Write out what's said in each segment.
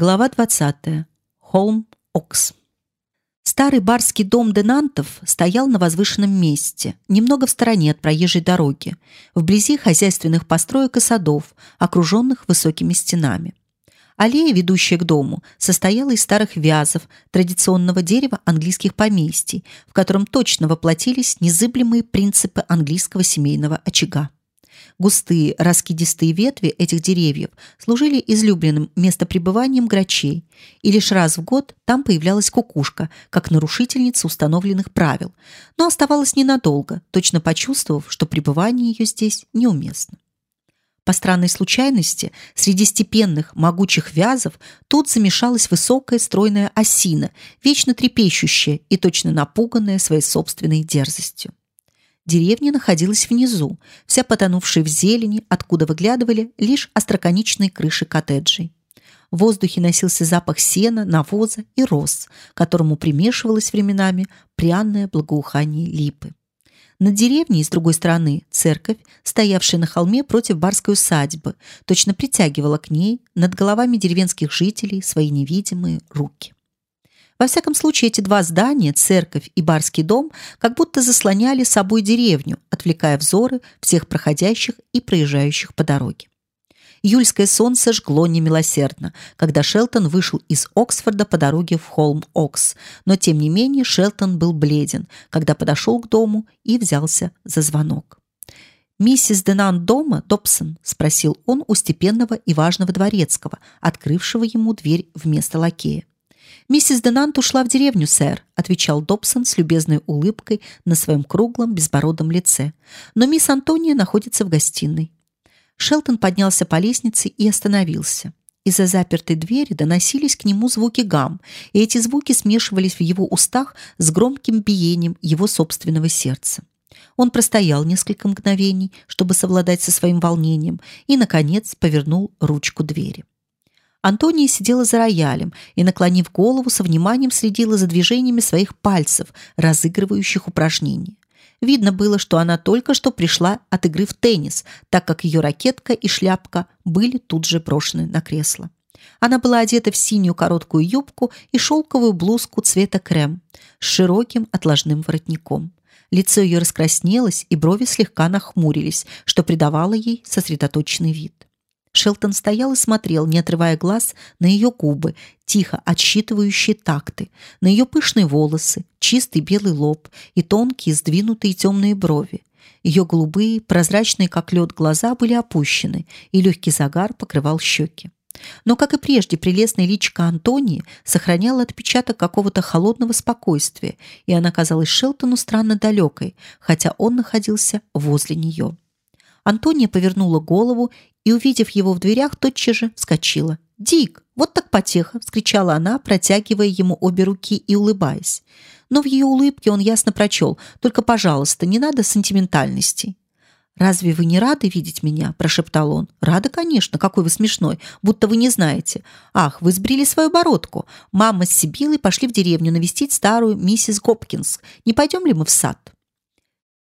Глава 20. Холм Окс. Старый барский дом Денантов стоял на возвышенном месте, немного в стороне от проезжей дороги, вблизи хозяйственных построек и садов, окруженных высокими стенами. Аллея, ведущая к дому, состояла из старых вязов, традиционного дерева английских поместий, в котором точно воплотились незыблемые принципы английского семейного очага. Густые раскидистые ветви этих деревьев служили излюбленным местопребыванием грачей, и лишь раз в год там появлялась кукушка, как нарушительница установленных правил, но оставалась ненадолго, точно почувствовав, что пребывание ее здесь неуместно. По странной случайности, среди степенных, могучих вязов тут замешалась высокая стройная осина, вечно трепещущая и точно напуганная своей собственной дерзостью. Деревня находилась внизу, вся потонувшая в зелени, откуда выглядывали лишь остроконечные крыши коттеджей. В воздухе носился запах сена, навоза и роз, которому примешивалось временами пряное благоухание липы. На деревне с другой стороны церковь, стоявшая на холме против барской усадьбы, точно притягивала к ней над головами деревенских жителей свои невидимые руки. Во всяком случае, эти два здания, церковь и барский дом, как будто заслоняли собой деревню, отвлекая взоры всех проходящих и проезжающих по дороге. Июльское солнце жгло немилосердно, когда Шелтон вышел из Оксфорда по дороге в Холм-Окс, но тем не менее Шелтон был бледен, когда подошел к дому и взялся за звонок. «Миссис Денан дома, Добсон?» – спросил он у степенного и важного дворецкого, открывшего ему дверь вместо лакея. Миссис Денант ушла в деревню, сэр, отвечал Добсон с любезной улыбкой на своем круглом безбородом лице. Но мисс Антония находится в гостиной. Шелтон поднялся по лестнице и остановился. Из-за запертой двери доносились к нему звуки гам, и эти звуки смешивались в его устах с громким биением его собственного сердца. Он простоял несколько мгновений, чтобы совладать со своим волнением, и наконец повернул ручку двери. Антония сидела за роялем и, наклонив голову, со вниманием следила за движениями своих пальцев, разыгрывающих упражнения. Видно было, что она только что пришла от игры в теннис, так как ее ракетка и шляпка были тут же брошены на кресло. Она была одета в синюю короткую юбку и шелковую блузку цвета крем с широким отложным воротником. Лицо ее раскраснелось, и брови слегка нахмурились, что придавало ей сосредоточенный вид. Шелтон стоял и смотрел, не отрывая глаз, на ее губы, тихо отсчитывающие такты, на ее пышные волосы, чистый белый лоб и тонкие сдвинутые темные брови. Ее голубые, прозрачные как лед глаза были опущены, и легкий загар покрывал щеки. Но, как и прежде, прелестная личка Антонии сохраняла отпечаток какого-то холодного спокойствия, и она казалась Шелтону странно далекой, хотя он находился возле нее. Антония повернула голову и, увидев его в дверях, тотчас же вскочила. «Дик, вот так потеха!» – вскричала она, протягивая ему обе руки и улыбаясь. Но в ее улыбке он ясно прочел «Только, пожалуйста, не надо сентиментальностей». «Разве вы не рады видеть меня?» – прошептал он. «Рада, конечно. Какой вы смешной. Будто вы не знаете. Ах, вы сбрили свою бородку. Мама с Сибилой пошли в деревню навестить старую миссис Гопкинс. Не пойдем ли мы в сад?»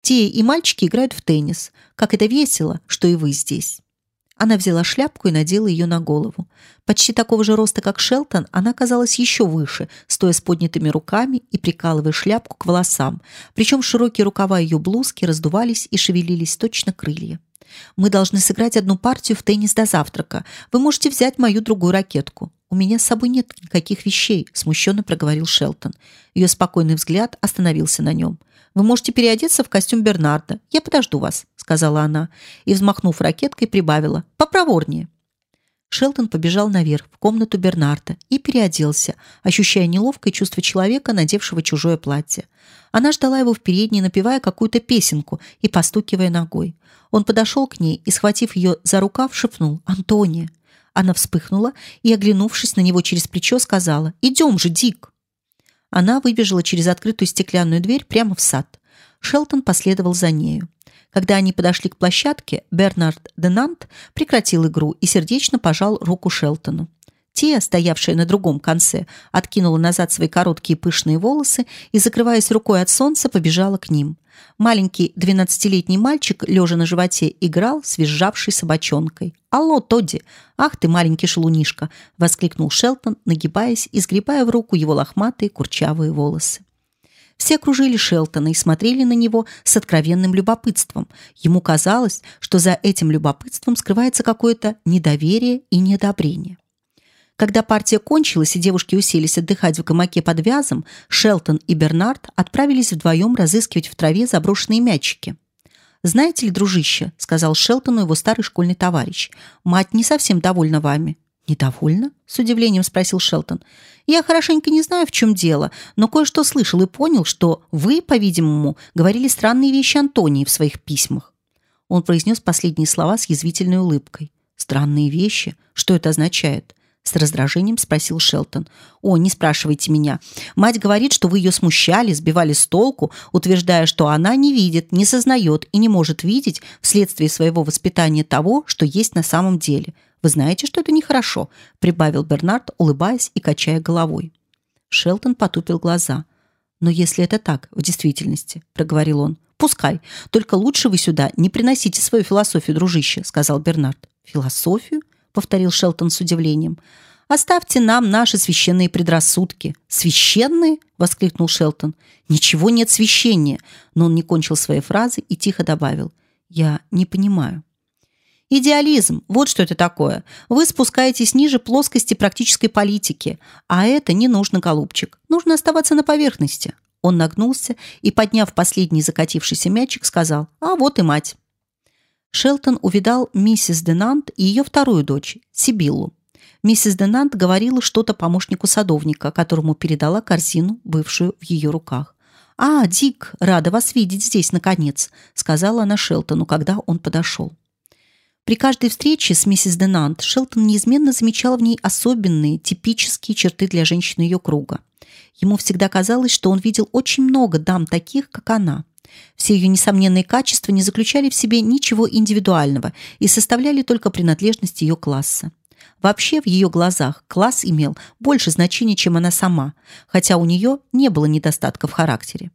Те и мальчики играют в теннис. Как это весело, что и вы здесь. Она взяла шляпку и надела ее на голову. Почти такого же роста, как Шелтон, она казалась еще выше, стоя с поднятыми руками и прикалывая шляпку к волосам. Причем широкие рукава ее блузки раздувались и шевелились точно крылья. Мы должны сыграть одну партию в теннис до завтрака. Вы можете взять мою другую ракетку. У меня с собой нет никаких вещей, смущенно проговорил Шелтон. Ее спокойный взгляд остановился на нем. Вы можете переодеться в костюм Бернарда. Я подожду вас, сказала она и взмахнув ракеткой прибавила: попроворнее. Шелтон побежал наверх в комнату Бернарда и переоделся, ощущая неловкое чувство человека, надевшего чужое платье. Она ждала его в передней, напевая какую-то песенку и постукивая ногой. Он подошел к ней и, схватив ее за рукав, шепнул: "Антония". Она вспыхнула и, оглянувшись на него через плечо, сказала: "Идем же, Дик". Она выбежала через открытую стеклянную дверь прямо в сад. Шелтон последовал за нею. Когда они подошли к площадке, Бернард Денант прекратил игру и сердечно пожал руку Шелтону. Тия, стоявшая на другом конце, откинула назад свои короткие пышные волосы и, закрываясь рукой от солнца, побежала к ним – Маленький двенадцатилетний мальчик, лежа на животе, играл с визжавшей собачонкой. «Алло, Тодди! Ах ты, маленький шалунишка!» — воскликнул Шелтон, нагибаясь и сгребая в руку его лохматые курчавые волосы. Все окружили Шелтона и смотрели на него с откровенным любопытством. Ему казалось, что за этим любопытством скрывается какое-то недоверие и неодобрение. Когда партия кончилась и девушки уселись отдыхать в гамаке под вязом, Шелтон и Бернард отправились вдвоем разыскивать в траве заброшенные мячики. «Знаете ли, дружище», — сказал Шелтону его старый школьный товарищ, «мать не совсем довольна вами». «Недовольна?» — с удивлением спросил Шелтон. «Я хорошенько не знаю, в чем дело, но кое-что слышал и понял, что вы, по-видимому, говорили странные вещи Антонии в своих письмах». Он произнес последние слова с язвительной улыбкой. «Странные вещи? Что это означает?» С раздражением спросил Шелтон. «О, не спрашивайте меня. Мать говорит, что вы ее смущали, сбивали с толку, утверждая, что она не видит, не сознает и не может видеть вследствие своего воспитания того, что есть на самом деле. Вы знаете, что это нехорошо», прибавил Бернард, улыбаясь и качая головой. Шелтон потупил глаза. «Но если это так, в действительности», — проговорил он, — «пускай. Только лучше вы сюда не приносите свою философию, дружище», — сказал Бернард. «Философию?» Повторил Шелтон с удивлением. Оставьте нам наши священные предрассудки. Священные? воскликнул Шелтон. Ничего нет священнее. Но он не кончил своей фразы и тихо добавил: Я не понимаю. Идеализм вот что это такое. Вы спускаетесь ниже плоскости практической политики, а это не нужно, голубчик. Нужно оставаться на поверхности. Он нагнулся и, подняв последний закатившийся мячик, сказал: "А вот и мать". Шелтон увидал миссис Денант и ее вторую дочь, Сибиллу. Миссис Денант говорила что-то помощнику садовника, которому передала корзину, бывшую в ее руках. «А, Дик, рада вас видеть здесь, наконец», — сказала она Шелтону, когда он подошел. При каждой встрече с миссис Денант Шелтон неизменно замечал в ней особенные, типические черты для женщины ее круга. Ему всегда казалось, что он видел очень много дам таких, как она. Все ее несомненные качества не заключали в себе ничего индивидуального и составляли только принадлежность ее класса. Вообще в ее глазах класс имел больше значения, чем она сама, хотя у нее не было недостатка в характере.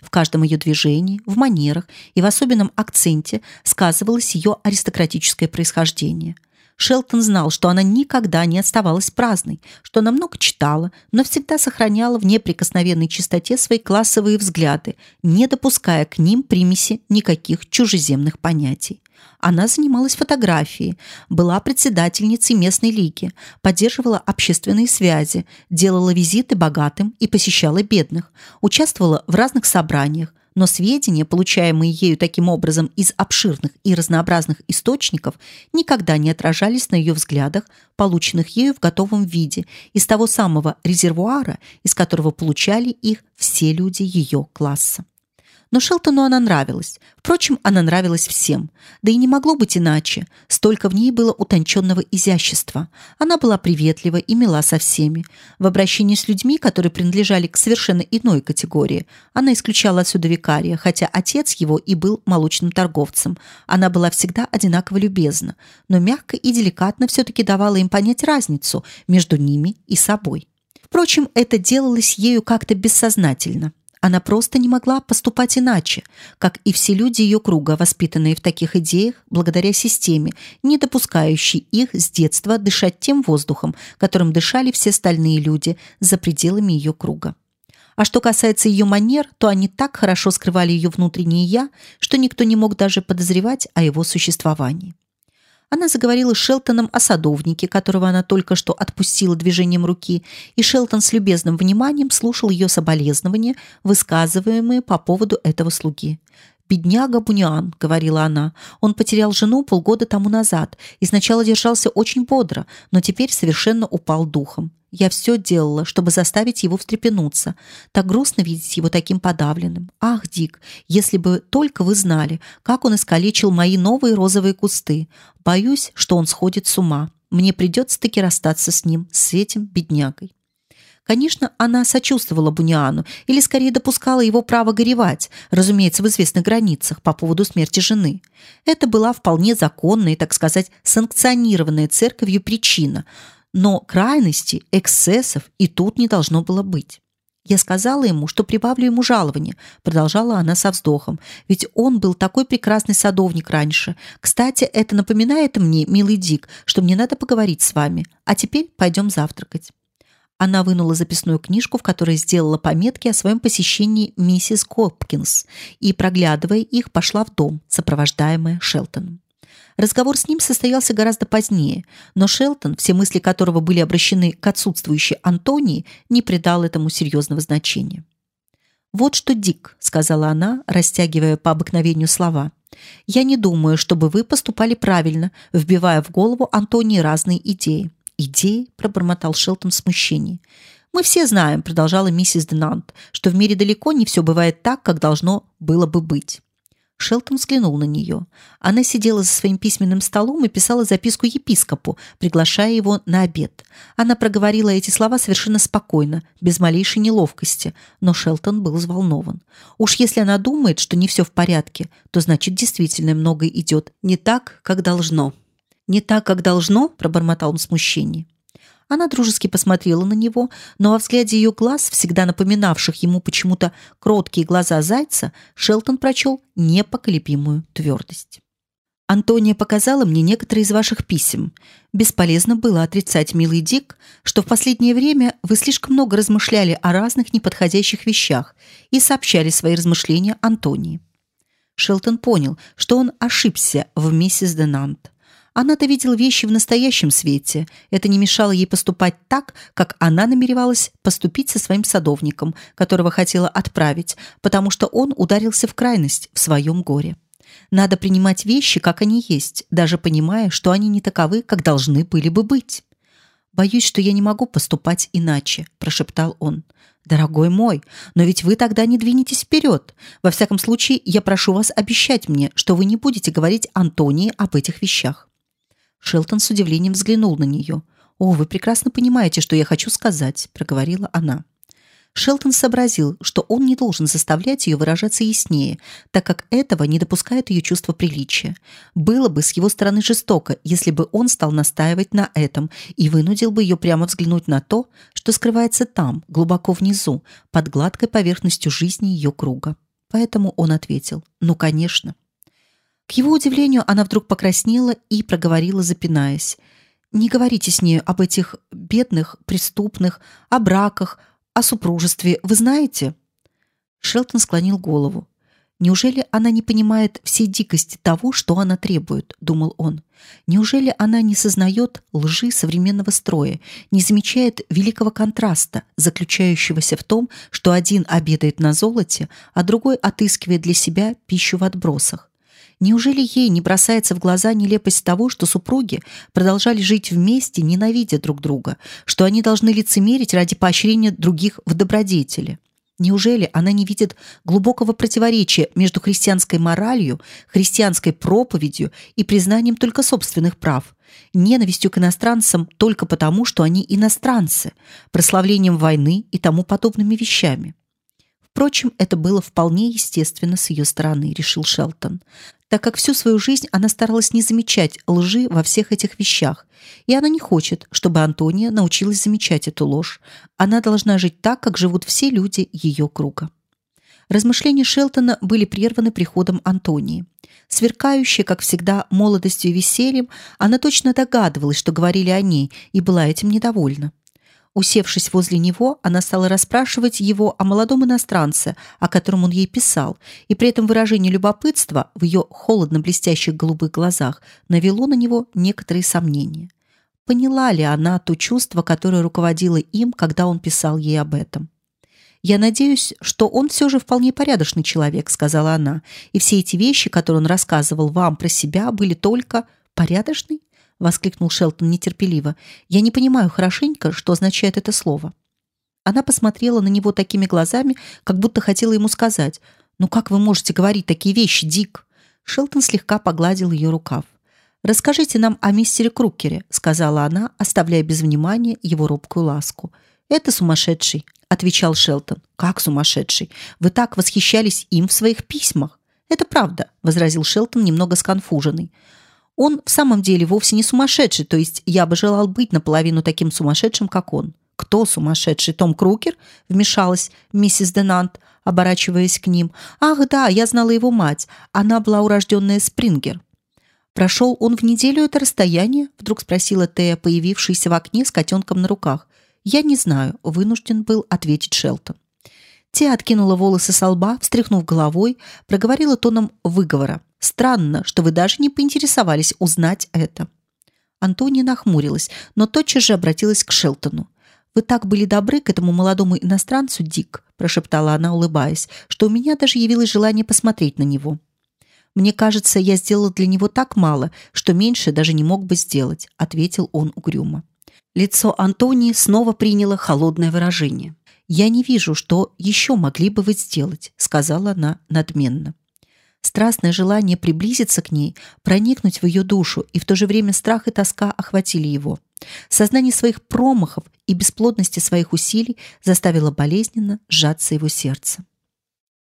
В каждом ее движении, в манерах и в особенном акценте сказывалось ее аристократическое происхождение – Шелтон знал, что она никогда не оставалась праздной, что она много читала, но всегда сохраняла в неприкосновенной чистоте свои классовые взгляды, не допуская к ним примеси никаких чужеземных понятий. Она занималась фотографией, была председательницей местной лиги, поддерживала общественные связи, делала визиты богатым и посещала бедных, участвовала в разных собраниях, но сведения, получаемые ею таким образом из обширных и разнообразных источников, никогда не отражались на ее взглядах, полученных ею в готовом виде, из того самого резервуара, из которого получали их все люди ее класса. Но Шелтону она нравилась. Впрочем, она нравилась всем. Да и не могло быть иначе. Столько в ней было утонченного изящества. Она была приветлива и мила со всеми. В обращении с людьми, которые принадлежали к совершенно иной категории, она исключала отсюда викария, хотя отец его и был молочным торговцем. Она была всегда одинаково любезна, но мягко и деликатно все-таки давала им понять разницу между ними и собой. Впрочем, это делалось ею как-то бессознательно. Она просто не могла поступать иначе, как и все люди ее круга, воспитанные в таких идеях, благодаря системе, не допускающей их с детства дышать тем воздухом, которым дышали все остальные люди за пределами ее круга. А что касается ее манер, то они так хорошо скрывали ее внутреннее я, что никто не мог даже подозревать о его существовании. Она заговорила с Шелтоном о садовнике, которого она только что отпустила движением руки, и Шелтон с любезным вниманием слушал ее соболезнования, высказываемые по поводу этого слуги. «Бедняга Буниан», — говорила она, — «он потерял жену полгода тому назад и сначала держался очень бодро, но теперь совершенно упал духом. Я все делала, чтобы заставить его встрепенуться. Так грустно видеть его таким подавленным. Ах, Дик, если бы только вы знали, как он искалечил мои новые розовые кусты. Боюсь, что он сходит с ума. Мне придется таки расстаться с ним, с этим беднягой. Конечно, она сочувствовала Буниану, или скорее допускала его право горевать, разумеется, в известных границах по поводу смерти жены. Это была вполне законная так сказать, санкционированная церковью причина – но крайности, эксцессов и тут не должно было быть. Я сказала ему, что прибавлю ему жалование, продолжала она со вздохом. Ведь он был такой прекрасный садовник раньше. Кстати, это напоминает мне, милый Дик, что мне надо поговорить с вами. А теперь пойдем завтракать. Она вынула записную книжку, в которой сделала пометки о своем посещении миссис Хопкинс, и, проглядывая их, пошла в дом, сопровождаемая Шелтоном. Разговор с ним состоялся гораздо позднее, но Шелтон, все мысли которого были обращены к отсутствующей Антонии, не придал этому серьезного значения. Вот что, Дик, сказала она, растягивая по обыкновению слова. Я не думаю, чтобы вы поступали правильно, вбивая в голову Антонии разные идеи. Идеи, пробормотал Шелтон в смущении. Мы все знаем, продолжала миссис Денант, что в мире далеко не все бывает так, как должно было бы быть. Шелтон взглянул на нее. Она сидела за своим письменным столом и писала записку епископу, приглашая его на обед. Она проговорила эти слова совершенно спокойно, без малейшей неловкости, но Шелтон был взволнован. Уж если она думает, что не все в порядке, то значит действительно многое идет не так, как должно. Не так, как должно, пробормотал он в смущении. Она дружески посмотрела на него, но во взгляде ее глаз, всегда напоминавших ему почему-то кроткие глаза зайца, Шелтон прочел непоколебимую твердость. Антония показала мне некоторые из ваших писем. Бесполезно было отрицать, милый Дик, что в последнее время вы слишком много размышляли о разных неподходящих вещах и сообщали свои размышления Антонии. Шелтон понял, что он ошибся в миссис Денант. Она-то видела вещи в настоящем свете. Это не мешало ей поступать так, как она намеревалась поступить со своим садовником, которого хотела отправить, потому что он ударился в крайность в своем горе. Надо принимать вещи, как они есть, даже понимая, что они не таковы, как должны были бы быть. Боюсь, что я не могу поступать иначе, прошептал он. Дорогой мой, но ведь вы тогда не двинетесь вперед. Во всяком случае, я прошу вас обещать мне, что вы не будете говорить Антонии об этих вещах. Шелтон с удивлением взглянул на нее. О, вы прекрасно понимаете, что я хочу сказать, проговорила она. Шелтон сообразил, что он не должен заставлять ее выражаться яснее, так как этого не допускает ее чувство приличия. Было бы с его стороны жестоко, если бы он стал настаивать на этом и вынудил бы ее прямо взглянуть на то, что скрывается там, глубоко внизу, под гладкой поверхностью жизни ее круга. Поэтому он ответил: "Ну, конечно". К его удивлению, она вдруг покраснела и проговорила, запинаясь: "Не говорите с ней об этих бедных, преступных, о браках, о супружестве, вы знаете?" Шелтон склонил голову. Неужели она не понимает всей дикости того, что она требует, думал он. Неужели она не сознает лжи современного строя, не замечает великого контраста, заключающегося в том, что один обедает на золоте, а другой отыскивает для себя пищу в отбросах? Неужели ей не бросается в глаза нелепость того, что супруги продолжали жить вместе, ненавидя друг друга, что они должны лицемерить ради поощрения других в добродетели? Неужели она не видит глубокого противоречия между христианской моралью, христианской проповедью и признанием только собственных прав, ненавистью к иностранцам только потому, что они иностранцы, прославлением войны и тому подобными вещами? Впрочем, это было вполне естественно с ее стороны, решил Шелтон так как всю свою жизнь она старалась не замечать лжи во всех этих вещах, и она не хочет, чтобы Антония научилась замечать эту ложь. Она должна жить так, как живут все люди ее круга. Размышления Шелтона были прерваны приходом Антонии. Сверкающая, как всегда, молодостью и весельем, она точно догадывалась, что говорили о ней, и была этим недовольна. Усевшись возле него, она стала расспрашивать его о молодом иностранце, о котором он ей писал, и при этом выражение любопытства в ее холодно блестящих голубых глазах навело на него некоторые сомнения. Поняла ли она то чувство, которое руководило им, когда он писал ей об этом? Я надеюсь, что он все же вполне порядочный человек, сказала она, и все эти вещи, которые он рассказывал вам про себя, были только порядочный воскликнул Шелтон нетерпеливо. Я не понимаю хорошенько, что означает это слово. Она посмотрела на него такими глазами, как будто хотела ему сказать: "Ну как вы можете говорить такие вещи, Дик?" Шелтон слегка погладил ее рукав. "Расскажите нам о мистере Крукере", сказала она, оставляя без внимания его робкую ласку. "Это сумасшедший", отвечал Шелтон. "Как сумасшедший? Вы так восхищались им в своих письмах". "Это правда", возразил Шелтон немного сконфуженный. Он в самом деле вовсе не сумасшедший, то есть я бы желал быть наполовину таким сумасшедшим, как он. «Кто сумасшедший? Том Крукер?» — вмешалась миссис Денант, оборачиваясь к ним. «Ах, да, я знала его мать. Она была урожденная Спрингер». «Прошел он в неделю это расстояние?» — вдруг спросила Тея, появившаяся в окне с котенком на руках. «Я не знаю», — вынужден был ответить Шелтон. Те откинула волосы со лба, встряхнув головой, проговорила тоном выговора. «Странно, что вы даже не поинтересовались узнать это». Антония нахмурилась, но тотчас же обратилась к Шелтону. «Вы так были добры к этому молодому иностранцу, Дик», прошептала она, улыбаясь, что у меня даже явилось желание посмотреть на него. «Мне кажется, я сделала для него так мало, что меньше даже не мог бы сделать», ответил он угрюмо. Лицо Антонии снова приняло холодное выражение. «Я не вижу, что еще могли бы вы сделать», — сказала она надменно. Страстное желание приблизиться к ней, проникнуть в ее душу, и в то же время страх и тоска охватили его. Сознание своих промахов и бесплодности своих усилий заставило болезненно сжаться его сердце.